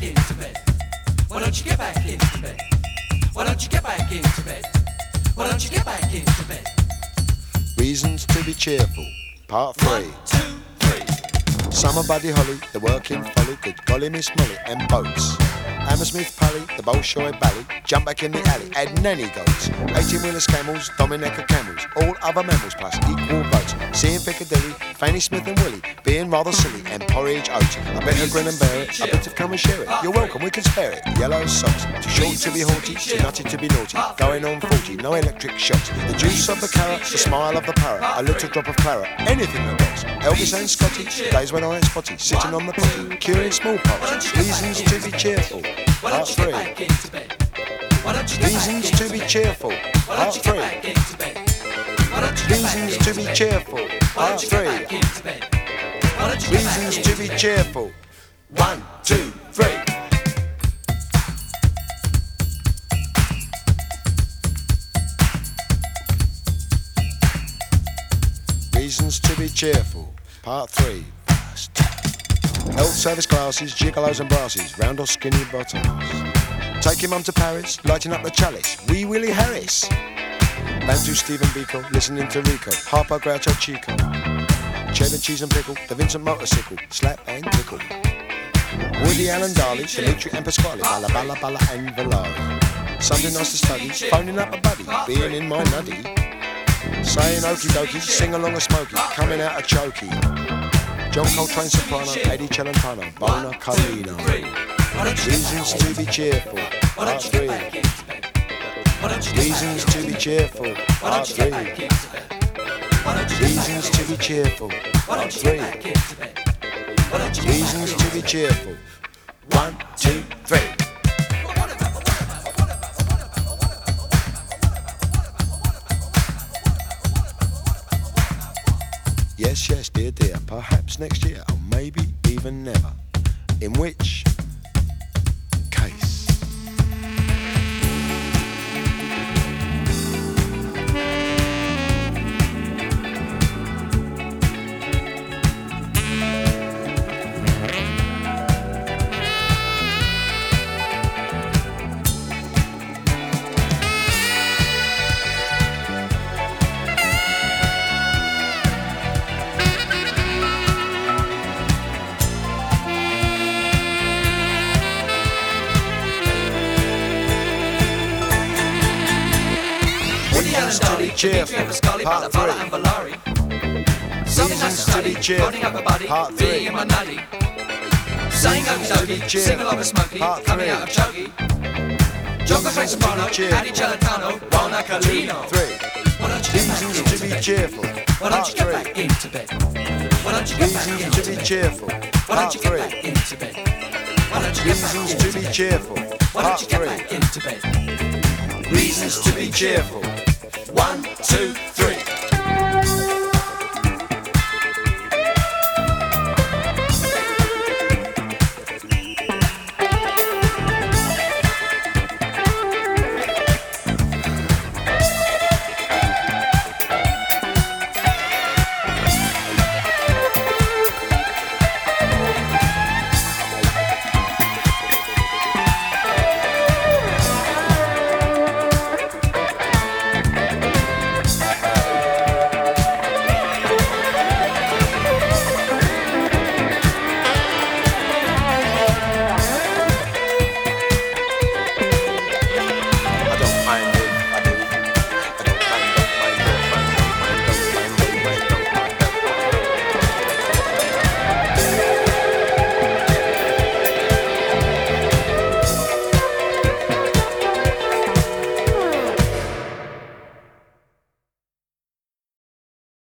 back into bed? Why don't you get back into bed? Why don't you get back into bed? Why don't you get back into bed? Reasons to be cheerful, part three. One, two, three. Summer Buddy Holly, the working folly, good golly Miss Molly, and boats. Hammersmith Palais, the Bolshoi Ballet, jump back in the alley, add nanny goats, 18 wheeler Scammels, Dominecker camels, all other mammals plus equal votes. Seeing Piccadilly, Fanny Smith and Willie, being rather silly, and porridge oats. I better grin and bear it, I better come and share it. You're welcome, we can spare it. Yellow socks, too short to be haughty, too nutty to be naughty. Going on 40, no electric shocks. The juice of the carrot, the smile of the parrot, a little drop of claret, anything that rocks. Elvis and Scotty, days when I ain't spotty, sitting on the potty, curing smallpox. Reasons to be cheerful. Part three. Reasons to be cheerful. Part three. Reasons to be cheerful. Part three. Reasons to be cheerful. One, two, three. Reasons to be cheerful. Part three. Health service glasses, gigolos and brasses, round or skinny bottoms. Take Taking mum to Paris, lighting up the chalice. Wee Willie Harris. Bantu Stephen Biko, listening to Rico. Harpo Groucho Chico. Cheddar cheese and pickle, the Vincent motorcycle. Slap and tickle. Woody Allen Dali, Dimitri and Pasquale. Balla Balla Balla and Volare. Something nice to study, phoning up a buddy, being in my nutty. Saying okie dokie, sing along a smoky, coming out a chokey. John Coltrane soprano, Adriano Celentano, Bonar Colleano. Reasons to be cheerful, part three. Reasons to be cheerful, part three. Reasons to be cheerful, part three. Reasons to be cheerful. One, two, three. Yes, yes, dear, dear. Perhaps next year, or maybe even never. In which Reasons to be cheerful, part three. Reasons to be cheerful, part three. Saying Reasons to be okie dokie, cheerful, sing along a smoky, part coming out of chuggy. John Coltrane Reasons to be soprano. Adriano Celentano, Bonar Colleano. Three. Why don't you get back Reasons into to be cheerful, Why don't you get back into bed? Why don't you get back Reasons into to be cheerful, Why don't you get back into bed? Why don't you get back Reasons to be cheerful, Why don't you get back into bed? Reasons to be cheerful. Two.